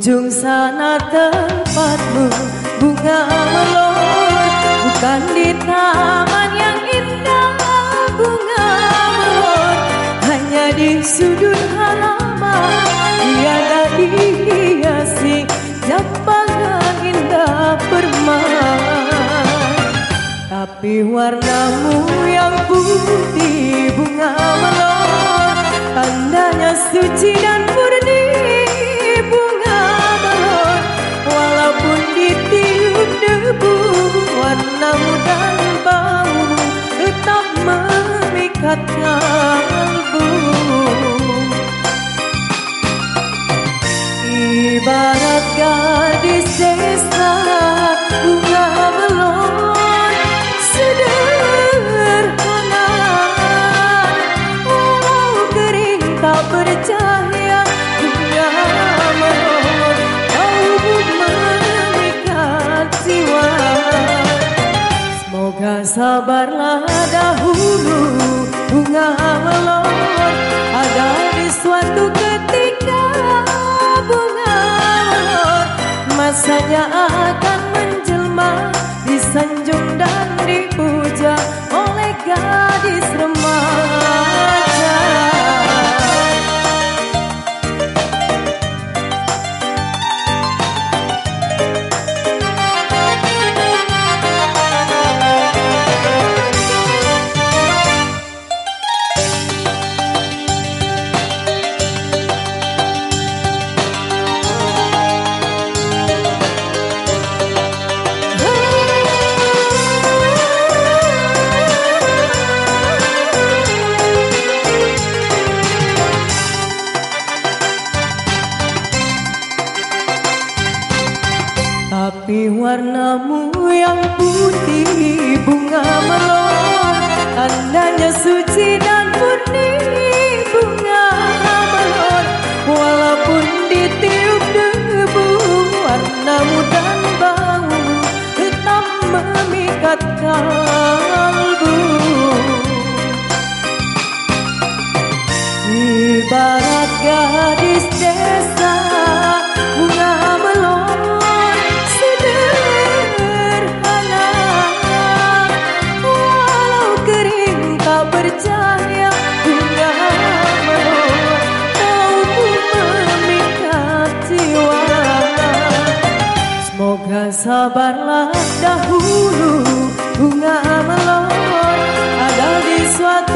Ujung sana tempatmu bunga melor Bukan di taman yang indah bunga melor Hanya di sudut halaman Tiada dihiasi Japangan indah permai. Tapi warnamu yang putih bunga melor Tandanya suci dan purna kalbu ibarat gadis desa bunga melon sederhana walau kering tak bercahaya bunga melon kau memikat jiwa. Semoga sabarlah masanya akan Tapi warnamu yang putih bunga melon. Tandanya suci dan murni bunga melon. Walaupun ditiup debu Warnamu dan bau Tetap memikat kalbu. Ibarat gadis sabarlah dahulu. Bunga melon ada di suatu